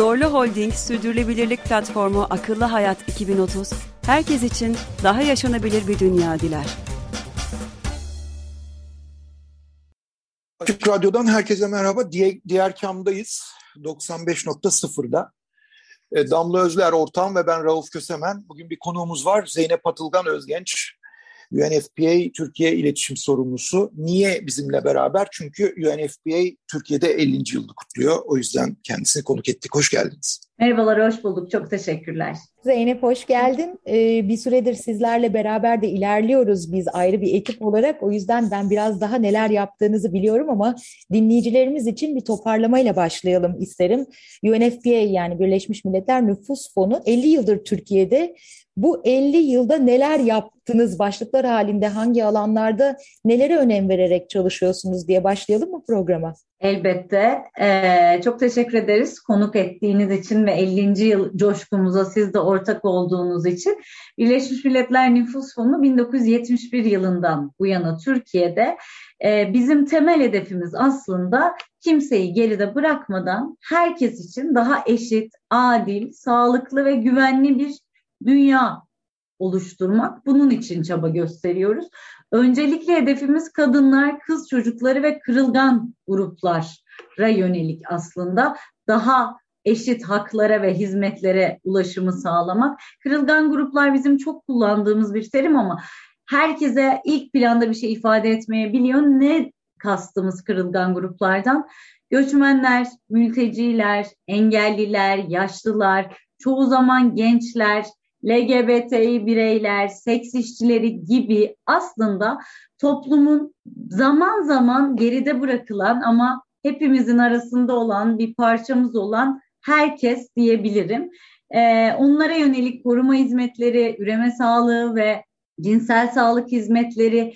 Zorlu Holding Sürdürülebilirlik Platformu Akıllı Hayat 2030, herkes için daha yaşanabilir bir dünya diler. Açık Radyo'dan herkese merhaba. Diğer, diğer kamdayız. 95.0'da. E, Damla Özler ortağım ve ben Rauf Kösemen. Bugün bir konuğumuz var. Zeynep Atılgan Özgenç. UNFPA Türkiye İletişim Sorumlusu. Niye bizimle beraber? Çünkü UNFPA Türkiye'de 50. yılını kutluyor. O yüzden kendisini konuk ettik. Hoş geldiniz. Merhabalar, hoş bulduk. Çok teşekkürler. Zeynep hoş geldin. Ee, bir süredir sizlerle beraber de ilerliyoruz biz ayrı bir ekip olarak. O yüzden ben biraz daha neler yaptığınızı biliyorum ama dinleyicilerimiz için bir toparlamayla başlayalım isterim. UNFPA yani Birleşmiş Milletler Nüfus Fonu 50 yıldır Türkiye'de bu 50 yılda neler yaptınız başlıklar halinde hangi alanlarda nelere önem vererek çalışıyorsunuz diye başlayalım mı programa? Elbette. Ee, çok teşekkür ederiz konuk ettiğiniz için ve 50. yıl coşkumuza siz de ortak olduğunuz için. Birleşmiş Milletler Nüfus Fonu 1971 yılından bu yana Türkiye'de e, bizim temel hedefimiz aslında kimseyi geride bırakmadan herkes için daha eşit, adil, sağlıklı ve güvenli bir dünya oluşturmak. Bunun için çaba gösteriyoruz. Öncelikle hedefimiz kadınlar, kız çocukları ve kırılgan gruplara yönelik aslında daha eşit haklara ve hizmetlere ulaşımı sağlamak. Kırılgan gruplar bizim çok kullandığımız bir terim ama herkese ilk planda bir şey ifade etmeyebiliyor. Ne kastımız kırılgan gruplardan? Göçmenler, mülteciler, engelliler, yaşlılar, çoğu zaman gençler, LGBTİ bireyler, seks işçileri gibi aslında toplumun zaman zaman geride bırakılan ama hepimizin arasında olan bir parçamız olan herkes diyebilirim. Ee, onlara yönelik koruma hizmetleri, üreme sağlığı ve cinsel sağlık hizmetleri,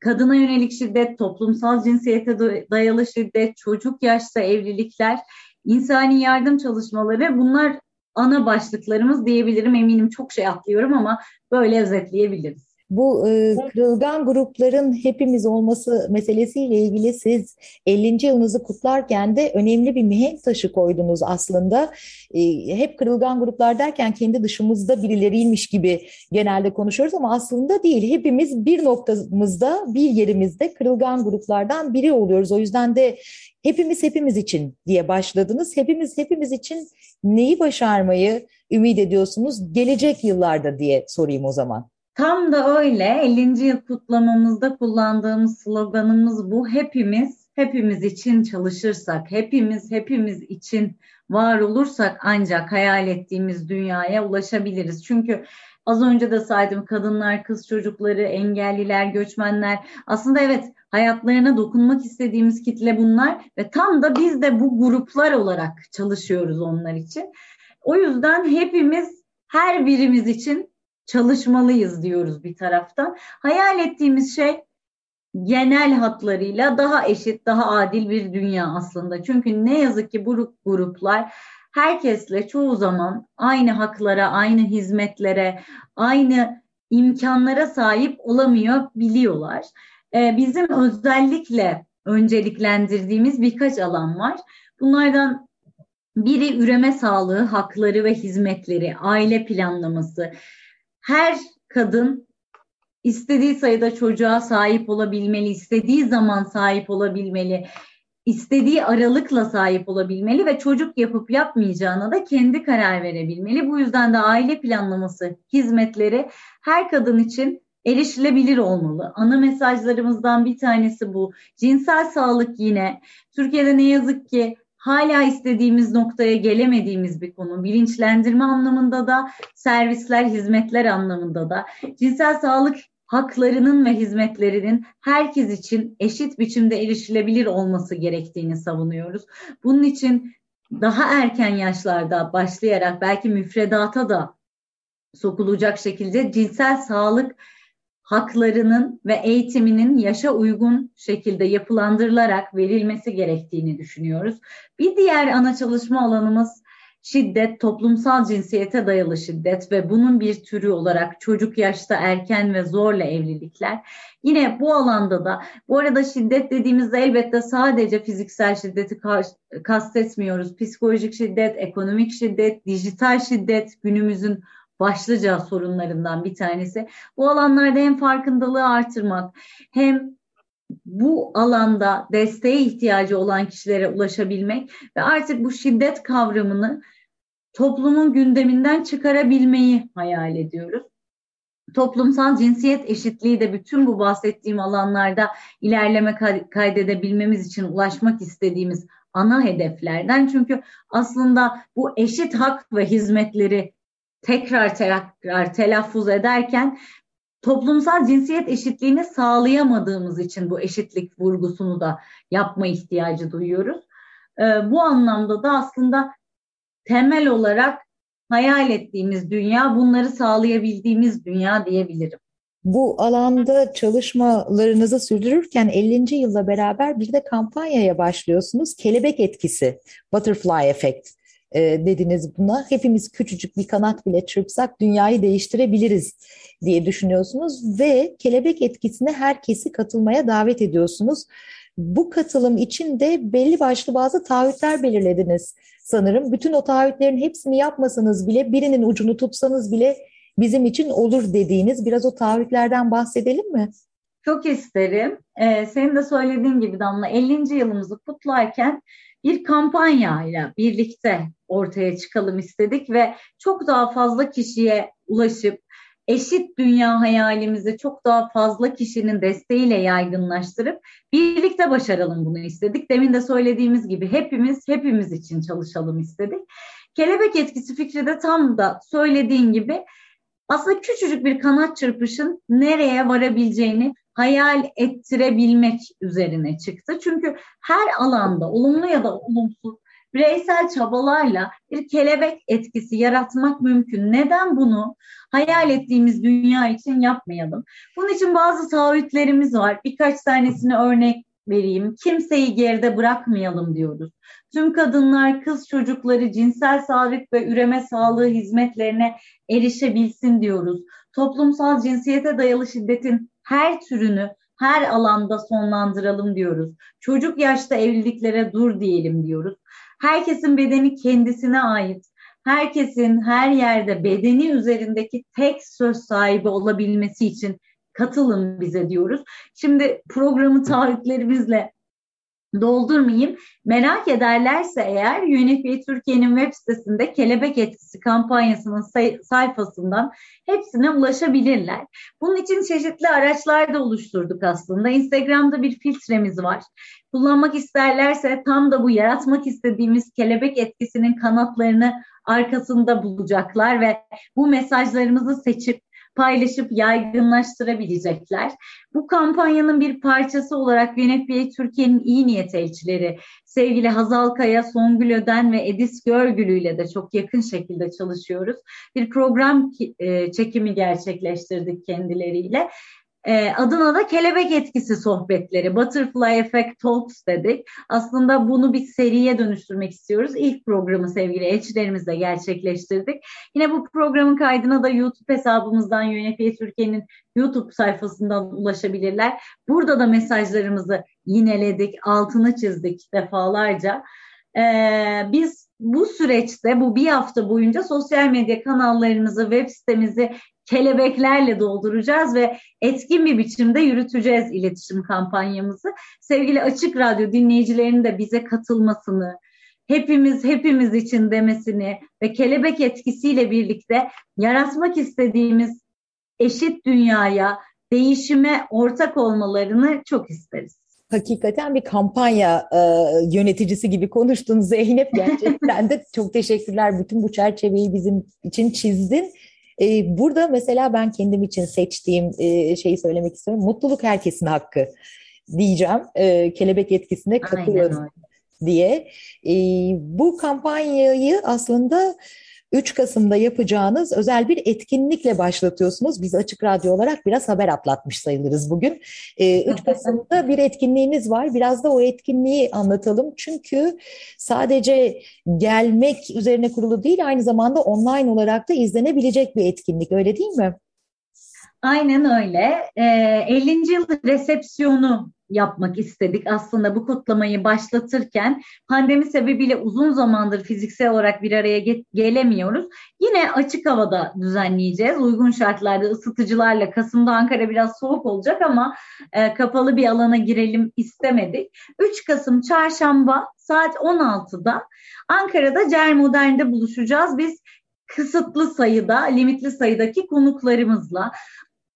kadına yönelik şiddet, toplumsal cinsiyete dayalı şiddet, çocuk yaşta evlilikler, insani yardım çalışmaları bunlar ana başlıklarımız diyebilirim. Eminim çok şey atlıyorum ama böyle özetleyebiliriz. Bu e, kırılgan grupların hepimiz olması meselesiyle ilgili siz 50. yılınızı kutlarken de önemli bir mihenk taşı koydunuz aslında. E, hep kırılgan gruplar derken kendi dışımızda birileriymiş gibi genelde konuşuyoruz ama aslında değil. Hepimiz bir noktamızda, bir yerimizde kırılgan gruplardan biri oluyoruz. O yüzden de hepimiz hepimiz için diye başladınız. Hepimiz hepimiz için neyi başarmayı ümit ediyorsunuz gelecek yıllarda diye sorayım o zaman. Tam da öyle 50. yıl kutlamamızda kullandığımız sloganımız bu. Hepimiz hepimiz için çalışırsak, hepimiz hepimiz için var olursak ancak hayal ettiğimiz dünyaya ulaşabiliriz. Çünkü az önce de saydım kadınlar, kız çocukları, engelliler, göçmenler aslında evet hayatlarına dokunmak istediğimiz kitle bunlar ve tam da biz de bu gruplar olarak çalışıyoruz onlar için. O yüzden hepimiz her birimiz için çalışmalıyız diyoruz bir taraftan. Hayal ettiğimiz şey genel hatlarıyla daha eşit, daha adil bir dünya aslında. Çünkü ne yazık ki bu gruplar herkesle çoğu zaman aynı haklara, aynı hizmetlere, aynı imkanlara sahip olamıyor biliyorlar. Ee, bizim özellikle önceliklendirdiğimiz birkaç alan var. Bunlardan biri üreme sağlığı, hakları ve hizmetleri, aile planlaması, her kadın istediği sayıda çocuğa sahip olabilmeli, istediği zaman sahip olabilmeli, istediği aralıkla sahip olabilmeli ve çocuk yapıp yapmayacağına da kendi karar verebilmeli. Bu yüzden de aile planlaması hizmetleri her kadın için erişilebilir olmalı. Ana mesajlarımızdan bir tanesi bu. Cinsel sağlık yine Türkiye'de ne yazık ki hala istediğimiz noktaya gelemediğimiz bir konu. Bilinçlendirme anlamında da, servisler, hizmetler anlamında da. Cinsel sağlık haklarının ve hizmetlerinin herkes için eşit biçimde erişilebilir olması gerektiğini savunuyoruz. Bunun için daha erken yaşlarda başlayarak belki müfredata da sokulacak şekilde cinsel sağlık haklarının ve eğitiminin yaşa uygun şekilde yapılandırılarak verilmesi gerektiğini düşünüyoruz. Bir diğer ana çalışma alanımız şiddet, toplumsal cinsiyete dayalı şiddet ve bunun bir türü olarak çocuk yaşta erken ve zorla evlilikler. Yine bu alanda da bu arada şiddet dediğimizde elbette sadece fiziksel şiddeti kastetmiyoruz. Psikolojik şiddet, ekonomik şiddet, dijital şiddet günümüzün başlıca sorunlarından bir tanesi. Bu alanlarda hem farkındalığı artırmak hem bu alanda desteğe ihtiyacı olan kişilere ulaşabilmek ve artık bu şiddet kavramını toplumun gündeminden çıkarabilmeyi hayal ediyoruz. Toplumsal cinsiyet eşitliği de bütün bu bahsettiğim alanlarda ilerleme kaydedebilmemiz için ulaşmak istediğimiz ana hedeflerden. Çünkü aslında bu eşit hak ve hizmetleri tekrar tekrar telaffuz ederken toplumsal cinsiyet eşitliğini sağlayamadığımız için bu eşitlik vurgusunu da yapma ihtiyacı duyuyoruz. Ee, bu anlamda da aslında temel olarak hayal ettiğimiz dünya, bunları sağlayabildiğimiz dünya diyebilirim. Bu alanda çalışmalarınızı sürdürürken 50. yılla beraber bir de kampanyaya başlıyorsunuz. Kelebek etkisi, Butterfly Effect e, dediniz buna. Hepimiz küçücük bir kanat bile çırpsak dünyayı değiştirebiliriz diye düşünüyorsunuz ve kelebek etkisine herkesi katılmaya davet ediyorsunuz. Bu katılım için de belli başlı bazı taahhütler belirlediniz sanırım. Bütün o taahhütlerin hepsini yapmasanız bile birinin ucunu tutsanız bile bizim için olur dediğiniz biraz o taahhütlerden bahsedelim mi? Çok isterim. Ee, senin de söylediğin gibi Damla 50. yılımızı kutlarken bir kampanyayla birlikte ortaya çıkalım istedik ve çok daha fazla kişiye ulaşıp eşit dünya hayalimizi çok daha fazla kişinin desteğiyle yaygınlaştırıp birlikte başaralım bunu istedik. Demin de söylediğimiz gibi hepimiz hepimiz için çalışalım istedik. Kelebek etkisi fikri de tam da söylediğin gibi aslında küçücük bir kanat çırpışın nereye varabileceğini hayal ettirebilmek üzerine çıktı. Çünkü her alanda olumlu ya da olumsuz bireysel çabalarla bir kelebek etkisi yaratmak mümkün. Neden bunu hayal ettiğimiz dünya için yapmayalım? Bunun için bazı taahhütlerimiz var. Birkaç tanesini örnek vereyim. Kimseyi geride bırakmayalım diyoruz. Tüm kadınlar, kız çocukları cinsel sağlık ve üreme sağlığı hizmetlerine erişebilsin diyoruz. Toplumsal cinsiyete dayalı şiddetin her türünü her alanda sonlandıralım diyoruz. Çocuk yaşta evliliklere dur diyelim diyoruz. Herkesin bedeni kendisine ait. Herkesin her yerde bedeni üzerindeki tek söz sahibi olabilmesi için katılın bize diyoruz. Şimdi programı taahhütlerimizle doldurmayayım. Merak ederlerse eğer UNFPA Türkiye'nin web sitesinde kelebek etkisi kampanyasının say- sayfasından hepsine ulaşabilirler. Bunun için çeşitli araçlar da oluşturduk aslında. Instagram'da bir filtremiz var. Kullanmak isterlerse tam da bu yaratmak istediğimiz kelebek etkisinin kanatlarını arkasında bulacaklar ve bu mesajlarımızı seçip paylaşıp yaygınlaştırabilecekler. Bu kampanyanın bir parçası olarak UNFPA Türkiye'nin iyi niyet elçileri sevgili Hazal Kaya, Songül Öden ve Edis Görgülü ile de çok yakın şekilde çalışıyoruz. Bir program e, çekimi gerçekleştirdik kendileriyle e, adına da kelebek etkisi sohbetleri, Butterfly Effect Talks dedik. Aslında bunu bir seriye dönüştürmek istiyoruz. İlk programı sevgili elçilerimizle gerçekleştirdik. Yine bu programın kaydına da YouTube hesabımızdan UNFPA Türkiye'nin YouTube sayfasından ulaşabilirler. Burada da mesajlarımızı yineledik, altını çizdik defalarca. Ee, biz bu süreçte bu bir hafta boyunca sosyal medya kanallarımızı, web sitemizi kelebeklerle dolduracağız ve etkin bir biçimde yürüteceğiz iletişim kampanyamızı. Sevgili Açık Radyo dinleyicilerinin de bize katılmasını, hepimiz hepimiz için demesini ve kelebek etkisiyle birlikte yaratmak istediğimiz eşit dünyaya, değişime ortak olmalarını çok isteriz hakikaten bir kampanya e, yöneticisi gibi konuştun Zeynep. Gerçekten de çok teşekkürler. Bütün bu çerçeveyi bizim için çizdin. E, burada mesela ben kendim için seçtiğim e, şeyi söylemek istiyorum. Mutluluk herkesin hakkı diyeceğim. E, kelebek etkisine katılıyorum. diye. E, bu kampanyayı aslında 3 Kasım'da yapacağınız özel bir etkinlikle başlatıyorsunuz. Biz Açık Radyo olarak biraz haber atlatmış sayılırız bugün. 3 ee, Kasım'da bir etkinliğiniz var. Biraz da o etkinliği anlatalım. Çünkü sadece gelmek üzerine kurulu değil aynı zamanda online olarak da izlenebilecek bir etkinlik öyle değil mi? Aynen öyle. E, ee, 50. yıl resepsiyonu yapmak istedik aslında bu kutlamayı başlatırken pandemi sebebiyle uzun zamandır fiziksel olarak bir araya ge- gelemiyoruz. Yine açık havada düzenleyeceğiz. Uygun şartlarda ısıtıcılarla Kasım'da Ankara biraz soğuk olacak ama e, kapalı bir alana girelim istemedik. 3 Kasım çarşamba saat 16'da Ankara'da Cer Modern'de buluşacağız. Biz kısıtlı sayıda, limitli sayıdaki konuklarımızla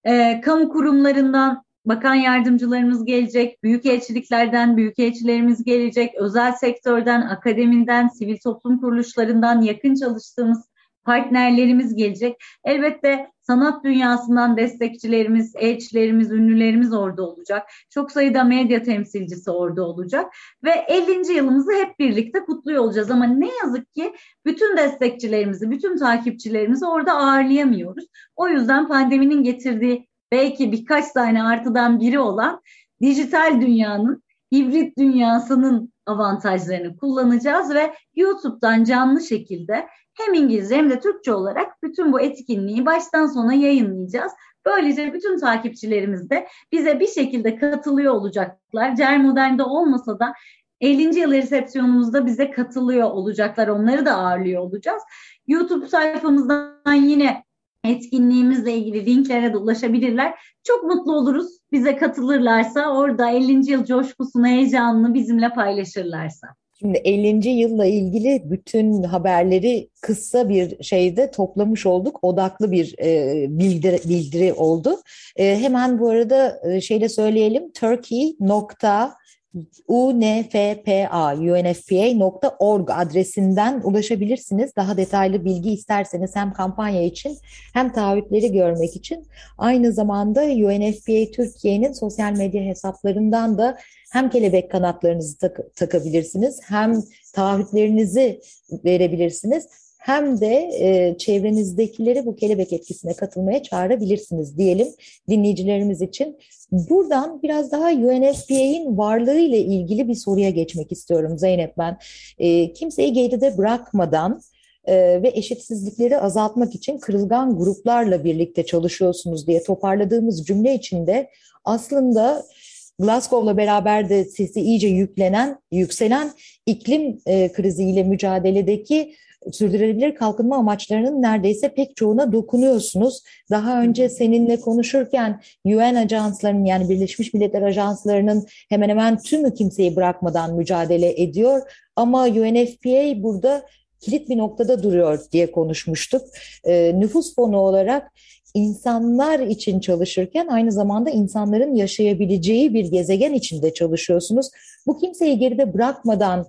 e, kamu kurumlarından bakan yardımcılarımız gelecek, büyük elçiliklerden büyük elçilerimiz gelecek, özel sektörden, akademiden, sivil toplum kuruluşlarından yakın çalıştığımız partnerlerimiz gelecek. Elbette sanat dünyasından destekçilerimiz, elçilerimiz, ünlülerimiz orada olacak. Çok sayıda medya temsilcisi orada olacak ve 50. yılımızı hep birlikte kutluyor olacağız ama ne yazık ki bütün destekçilerimizi, bütün takipçilerimizi orada ağırlayamıyoruz. O yüzden pandeminin getirdiği belki birkaç tane artıdan biri olan dijital dünyanın, hibrit dünyasının avantajlarını kullanacağız ve YouTube'dan canlı şekilde hem İngilizce hem de Türkçe olarak bütün bu etkinliği baştan sona yayınlayacağız. Böylece bütün takipçilerimiz de bize bir şekilde katılıyor olacaklar. Cer Modern'de olmasa da 50. yıl resepsiyonumuzda bize katılıyor olacaklar. Onları da ağırlıyor olacağız. YouTube sayfamızdan yine etkinliğimizle ilgili linklere de ulaşabilirler. Çok mutlu oluruz bize katılırlarsa, orada 50. yıl coşkusunu, heyecanını bizimle paylaşırlarsa. Şimdi 50. yılla ilgili bütün haberleri kısa bir şeyde toplamış olduk. Odaklı bir e, bildiri, bildiri oldu. E, hemen bu arada e, şeyle söyleyelim. Turkey nokta unfpa.org adresinden ulaşabilirsiniz. Daha detaylı bilgi isterseniz hem kampanya için hem taahhütleri görmek için. Aynı zamanda UNFPA Türkiye'nin sosyal medya hesaplarından da hem kelebek kanatlarınızı tak takabilirsiniz hem taahhütlerinizi verebilirsiniz hem de e, çevrenizdekileri bu kelebek etkisine katılmaya çağırabilirsiniz diyelim dinleyicilerimiz için. Buradan biraz daha UNFPA'in varlığı ile ilgili bir soruya geçmek istiyorum Zeynep ben. E, kimseyi geride bırakmadan e, ve eşitsizlikleri azaltmak için kırılgan gruplarla birlikte çalışıyorsunuz diye toparladığımız cümle içinde aslında Glasgow'la beraber de sesi iyice yüklenen, yükselen iklim e, kriziyle mücadeledeki sürdürülebilir kalkınma amaçlarının neredeyse pek çoğuna dokunuyorsunuz. Daha önce seninle konuşurken UN ajanslarının yani Birleşmiş Milletler ajanslarının hemen hemen tümü kimseyi bırakmadan mücadele ediyor. Ama UNFPA burada kilit bir noktada duruyor diye konuşmuştuk. E, nüfus fonu olarak insanlar için çalışırken aynı zamanda insanların yaşayabileceği bir gezegen içinde çalışıyorsunuz. Bu kimseyi geride bırakmadan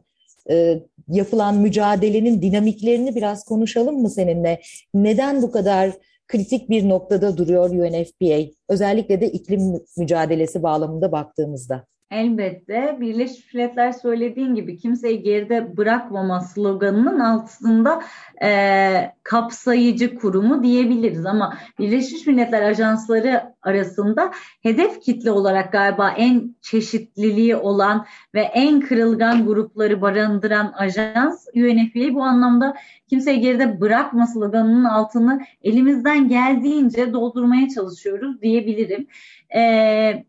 e, yapılan mücadelenin dinamiklerini biraz konuşalım mı seninle? Neden bu kadar kritik bir noktada duruyor UNFPA? Özellikle de iklim mücadelesi bağlamında baktığımızda. Elbette Birleşmiş Milletler söylediğin gibi kimseyi geride bırakmama sloganının altında e, kapsayıcı kurumu diyebiliriz ama Birleşmiş Milletler ajansları arasında hedef kitle olarak galiba en çeşitliliği olan ve en kırılgan grupları barındıran ajans UNFPA bu anlamda kimseyi geride bırakma sloganının altını elimizden geldiğince doldurmaya çalışıyoruz diyebilirim. E,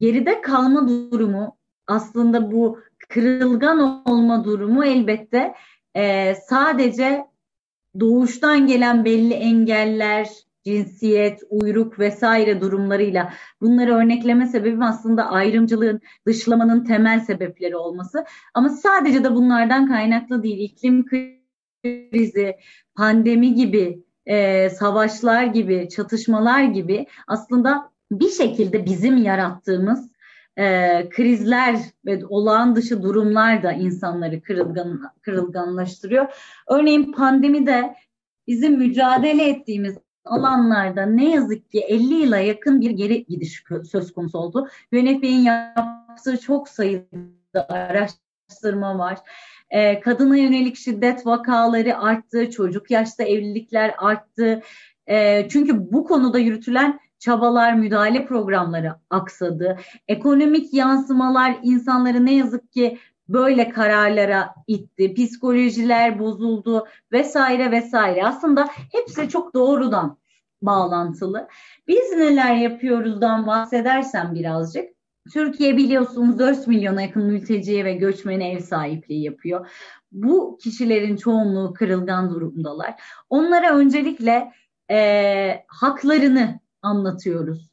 geride kalma durumu aslında bu kırılgan olma durumu elbette e, sadece doğuştan gelen belli engeller, cinsiyet, uyruk vesaire durumlarıyla bunları örnekleme sebebim aslında ayrımcılığın, dışlamanın temel sebepleri olması. Ama sadece de bunlardan kaynaklı değil. İklim krizi, pandemi gibi, e, savaşlar gibi, çatışmalar gibi aslında bir şekilde bizim yarattığımız e, krizler ve olağan dışı durumlar da insanları kırılgan, kırılganlaştırıyor. Örneğin pandemide bizim mücadele ettiğimiz alanlarda ne yazık ki 50 yıla yakın bir geri gidiş söz konusu oldu. UNFPA'nın yaptığı çok sayıda araştırma var. E, kadına yönelik şiddet vakaları arttı, çocuk yaşta evlilikler arttı. E, çünkü bu konuda yürütülen çabalar, müdahale programları aksadı. Ekonomik yansımalar insanları ne yazık ki böyle kararlara itti. Psikolojiler bozuldu vesaire vesaire. Aslında hepsi çok doğrudan bağlantılı. Biz neler yapıyoruzdan bahsedersem birazcık. Türkiye biliyorsunuz 4 milyona yakın mülteciye ve göçmene ev sahipliği yapıyor. Bu kişilerin çoğunluğu kırılgan durumdalar. Onlara öncelikle e, haklarını anlatıyoruz.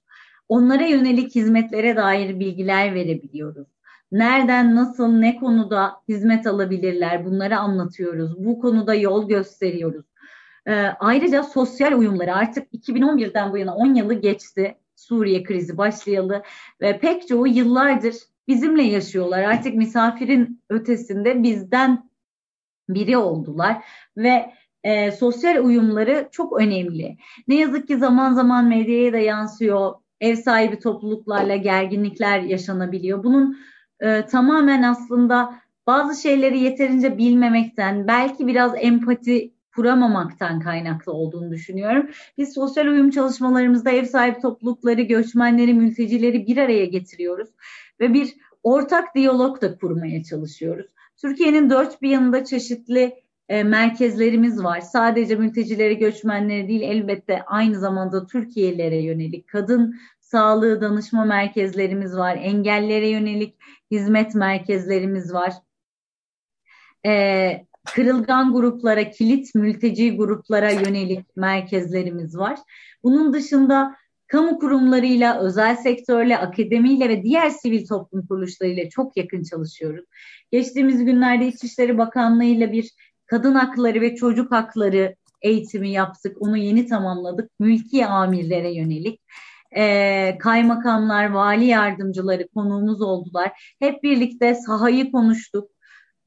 Onlara yönelik hizmetlere dair bilgiler verebiliyoruz. Nereden, nasıl, ne konuda hizmet alabilirler bunları anlatıyoruz. Bu konuda yol gösteriyoruz. Ee, ayrıca sosyal uyumları artık 2011'den bu yana 10 yılı geçti. Suriye krizi başlayalı ve pek çoğu yıllardır bizimle yaşıyorlar. Artık misafirin ötesinde bizden biri oldular ve e, sosyal uyumları çok önemli. Ne yazık ki zaman zaman medyaya da yansıyor. Ev sahibi topluluklarla gerginlikler yaşanabiliyor. Bunun e, tamamen aslında bazı şeyleri yeterince bilmemekten, belki biraz empati kuramamaktan kaynaklı olduğunu düşünüyorum. Biz sosyal uyum çalışmalarımızda ev sahibi toplulukları, göçmenleri, mültecileri bir araya getiriyoruz ve bir ortak diyalog da kurmaya çalışıyoruz. Türkiye'nin dört bir yanında çeşitli e, merkezlerimiz var. Sadece mültecileri, göçmenleri değil elbette aynı zamanda Türkiye'lere yönelik kadın sağlığı danışma merkezlerimiz var. Engellere yönelik hizmet merkezlerimiz var. E, kırılgan gruplara, kilit mülteci gruplara yönelik merkezlerimiz var. Bunun dışında kamu kurumlarıyla, özel sektörle, akademiyle ve diğer sivil toplum kuruluşlarıyla çok yakın çalışıyoruz. Geçtiğimiz günlerde İçişleri Bakanlığı ile bir kadın hakları ve çocuk hakları eğitimi yaptık. Onu yeni tamamladık. Mülki amirlere yönelik. Ee, kaymakamlar, vali yardımcıları konuğumuz oldular. Hep birlikte sahayı konuştuk.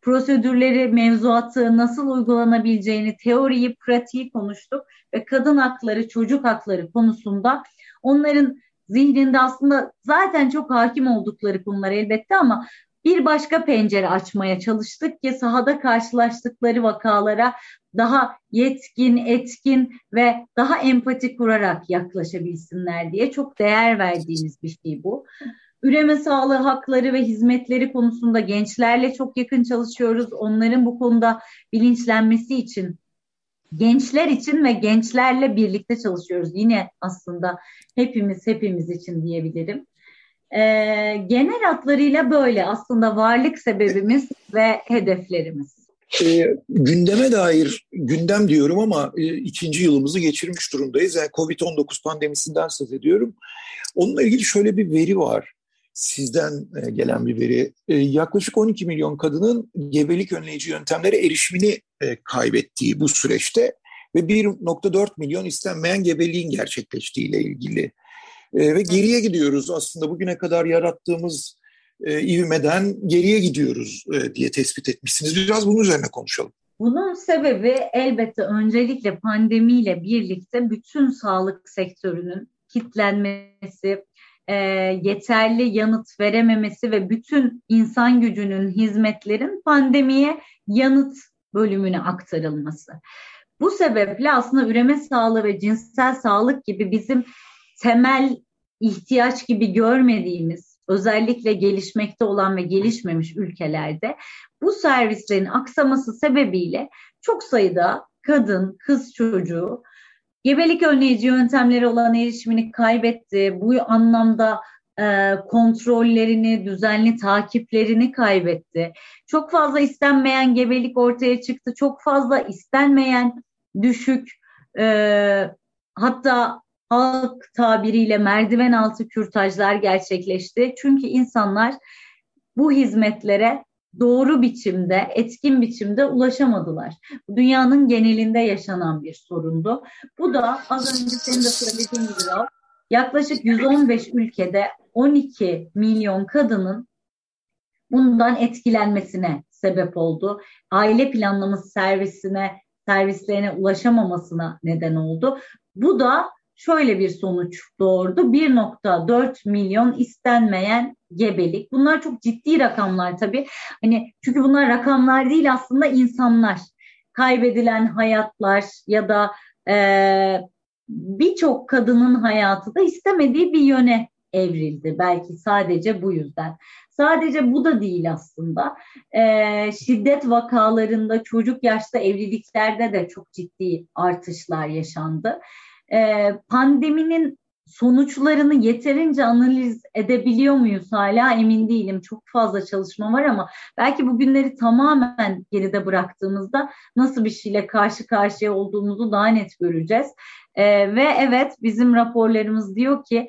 Prosedürleri, mevzuatı nasıl uygulanabileceğini, teoriyi, pratiği konuştuk. Ve kadın hakları, çocuk hakları konusunda onların zihninde aslında zaten çok hakim oldukları konular elbette ama bir başka pencere açmaya çalıştık ki sahada karşılaştıkları vakalara daha yetkin, etkin ve daha empati kurarak yaklaşabilsinler diye çok değer verdiğimiz bir şey bu. Üreme sağlığı hakları ve hizmetleri konusunda gençlerle çok yakın çalışıyoruz. Onların bu konuda bilinçlenmesi için gençler için ve gençlerle birlikte çalışıyoruz. Yine aslında hepimiz hepimiz için diyebilirim. E, genel hatlarıyla böyle aslında varlık sebebimiz ve hedeflerimiz. E, gündeme dair gündem diyorum ama e, ikinci yılımızı geçirmiş durumdayız. Yani Covid-19 pandemisinden söz ediyorum. Onunla ilgili şöyle bir veri var. Sizden e, gelen bir veri. E, yaklaşık 12 milyon kadının gebelik önleyici yöntemlere erişimini e, kaybettiği bu süreçte ve 1.4 milyon istenmeyen gebeliğin gerçekleştiğiyle ilgili e, ve geriye gidiyoruz aslında bugüne kadar yarattığımız e, ivmeden geriye gidiyoruz e, diye tespit etmişsiniz. Biraz bunun üzerine konuşalım. Bunun sebebi elbette öncelikle pandemiyle birlikte bütün sağlık sektörünün kitlenmesi, e, yeterli yanıt verememesi ve bütün insan gücünün hizmetlerin pandemiye yanıt bölümüne aktarılması. Bu sebeple aslında üreme sağlığı ve cinsel sağlık gibi bizim temel ihtiyaç gibi görmediğimiz özellikle gelişmekte olan ve gelişmemiş ülkelerde bu servislerin aksaması sebebiyle çok sayıda kadın, kız çocuğu gebelik önleyici yöntemleri olan erişimini kaybetti. Bu anlamda e, kontrollerini, düzenli takiplerini kaybetti. Çok fazla istenmeyen gebelik ortaya çıktı. Çok fazla istenmeyen düşük e, hatta halk tabiriyle merdiven altı kürtajlar gerçekleşti. Çünkü insanlar bu hizmetlere doğru biçimde, etkin biçimde ulaşamadılar. Dünyanın genelinde yaşanan bir sorundu. Bu da az önce senin de söylediğin gibi yaklaşık 115 ülkede 12 milyon kadının bundan etkilenmesine sebep oldu. Aile planlaması servisine, servislerine ulaşamamasına neden oldu. Bu da şöyle bir sonuç doğurdu. 1.4 milyon istenmeyen gebelik. Bunlar çok ciddi rakamlar tabii. Hani çünkü bunlar rakamlar değil aslında insanlar. Kaybedilen hayatlar ya da e, birçok kadının hayatı da istemediği bir yöne evrildi. Belki sadece bu yüzden. Sadece bu da değil aslında. E, şiddet vakalarında, çocuk yaşta evliliklerde de çok ciddi artışlar yaşandı. E, pandeminin sonuçlarını yeterince analiz edebiliyor muyuz hala emin değilim. Çok fazla çalışma var ama belki bu günleri tamamen geride bıraktığımızda nasıl bir şeyle karşı karşıya olduğumuzu daha net göreceğiz. Ee, ve evet bizim raporlarımız diyor ki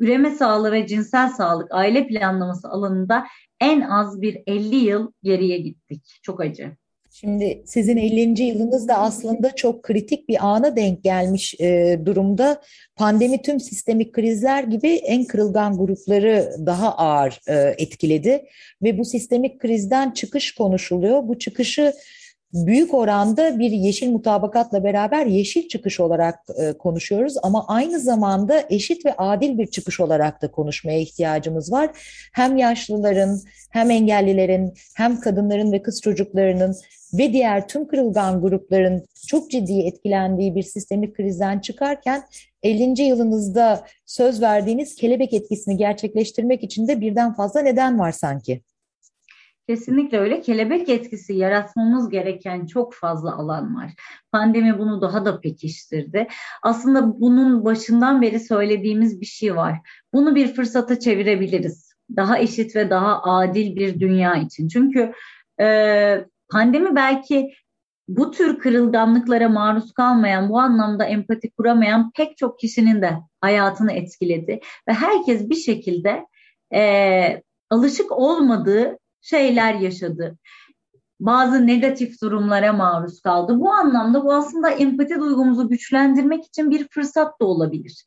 üreme sağlığı ve cinsel sağlık aile planlaması alanında en az bir 50 yıl geriye gittik. Çok acı. Şimdi sizin 50. yılınız da aslında çok kritik bir ana denk gelmiş e, durumda. Pandemi tüm sistemik krizler gibi en kırılgan grupları daha ağır e, etkiledi ve bu sistemik krizden çıkış konuşuluyor. Bu çıkışı büyük oranda bir yeşil mutabakatla beraber yeşil çıkış olarak e, konuşuyoruz ama aynı zamanda eşit ve adil bir çıkış olarak da konuşmaya ihtiyacımız var. Hem yaşlıların, hem engellilerin, hem kadınların ve kız çocuklarının ve diğer tüm kırılgan grupların çok ciddi etkilendiği bir sistemik krizden çıkarken 50. yılınızda söz verdiğiniz kelebek etkisini gerçekleştirmek için de birden fazla neden var sanki. Kesinlikle öyle. Kelebek etkisi yaratmamız gereken çok fazla alan var. Pandemi bunu daha da pekiştirdi. Aslında bunun başından beri söylediğimiz bir şey var. Bunu bir fırsata çevirebiliriz. Daha eşit ve daha adil bir dünya için. Çünkü e, pandemi belki bu tür kırılganlıklara maruz kalmayan, bu anlamda empati kuramayan pek çok kişinin de hayatını etkiledi. Ve herkes bir şekilde e, alışık olmadığı şeyler yaşadı. Bazı negatif durumlara maruz kaldı. Bu anlamda bu aslında empati duygumuzu güçlendirmek için bir fırsat da olabilir.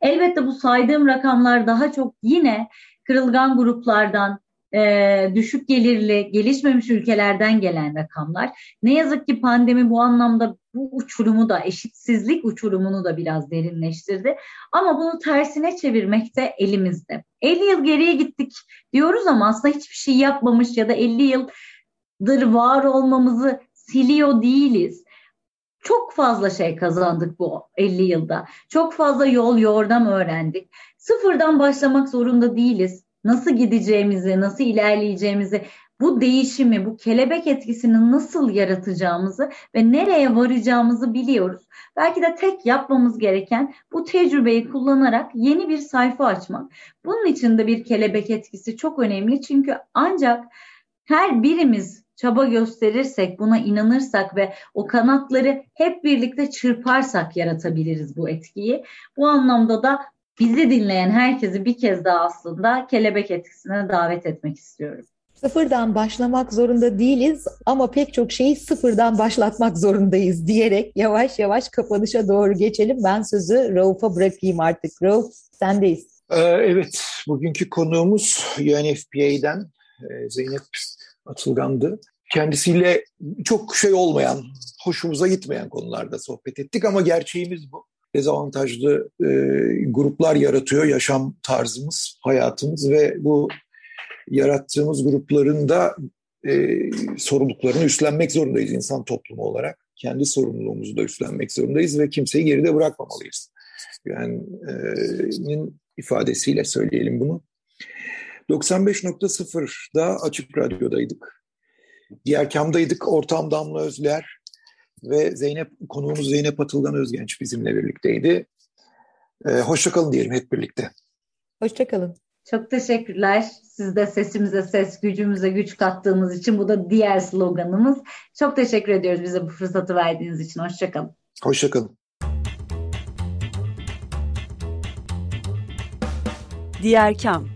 Elbette bu saydığım rakamlar daha çok yine kırılgan gruplardan, e, düşük gelirli, gelişmemiş ülkelerden gelen rakamlar. Ne yazık ki pandemi bu anlamda bu uçurumu da, eşitsizlik uçurumunu da biraz derinleştirdi. Ama bunu tersine çevirmek de elimizde. 50 yıl geriye gittik diyoruz ama aslında hiçbir şey yapmamış ya da 50 yıldır var olmamızı siliyor değiliz çok fazla şey kazandık bu 50 yılda. Çok fazla yol yordam öğrendik. Sıfırdan başlamak zorunda değiliz nasıl gideceğimizi, nasıl ilerleyeceğimizi, bu değişimi, bu kelebek etkisini nasıl yaratacağımızı ve nereye varacağımızı biliyoruz. Belki de tek yapmamız gereken bu tecrübeyi kullanarak yeni bir sayfa açmak. Bunun için de bir kelebek etkisi çok önemli çünkü ancak her birimiz çaba gösterirsek, buna inanırsak ve o kanatları hep birlikte çırparsak yaratabiliriz bu etkiyi. Bu anlamda da bizi dinleyen herkesi bir kez daha aslında kelebek etkisine davet etmek istiyorum. Sıfırdan başlamak zorunda değiliz ama pek çok şeyi sıfırdan başlatmak zorundayız diyerek yavaş yavaş kapanışa doğru geçelim. Ben sözü Rauf'a bırakayım artık. Rauf sendeyiz. Ee, evet, bugünkü konuğumuz UNFPA'den e, Zeynep Atılgan'dı. Kendisiyle çok şey olmayan, hoşumuza gitmeyen konularda sohbet ettik ama gerçeğimiz bu dezavantajlı e, gruplar yaratıyor yaşam tarzımız, hayatımız ve bu yarattığımız grupların da e, sorumluluklarını üstlenmek zorundayız insan toplumu olarak. Kendi sorumluluğumuzu da üstlenmek zorundayız ve kimseyi geride bırakmamalıyız. Yani e, ifadesiyle söyleyelim bunu. 95.0'da Açık Radyo'daydık. Diğer kamdaydık. Ortam Damla Özler, ve Zeynep konuğumuz Zeynep Atılgan Özgenç bizimle birlikteydi. Ee, hoşçakalın diyelim hep birlikte. Hoşçakalın. Çok teşekkürler. Siz de sesimize ses, gücümüze güç kattığınız için. Bu da diğer sloganımız. Çok teşekkür ediyoruz bize bu fırsatı verdiğiniz için. Hoşçakalın. Hoşçakalın. Diğer Kam